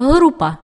група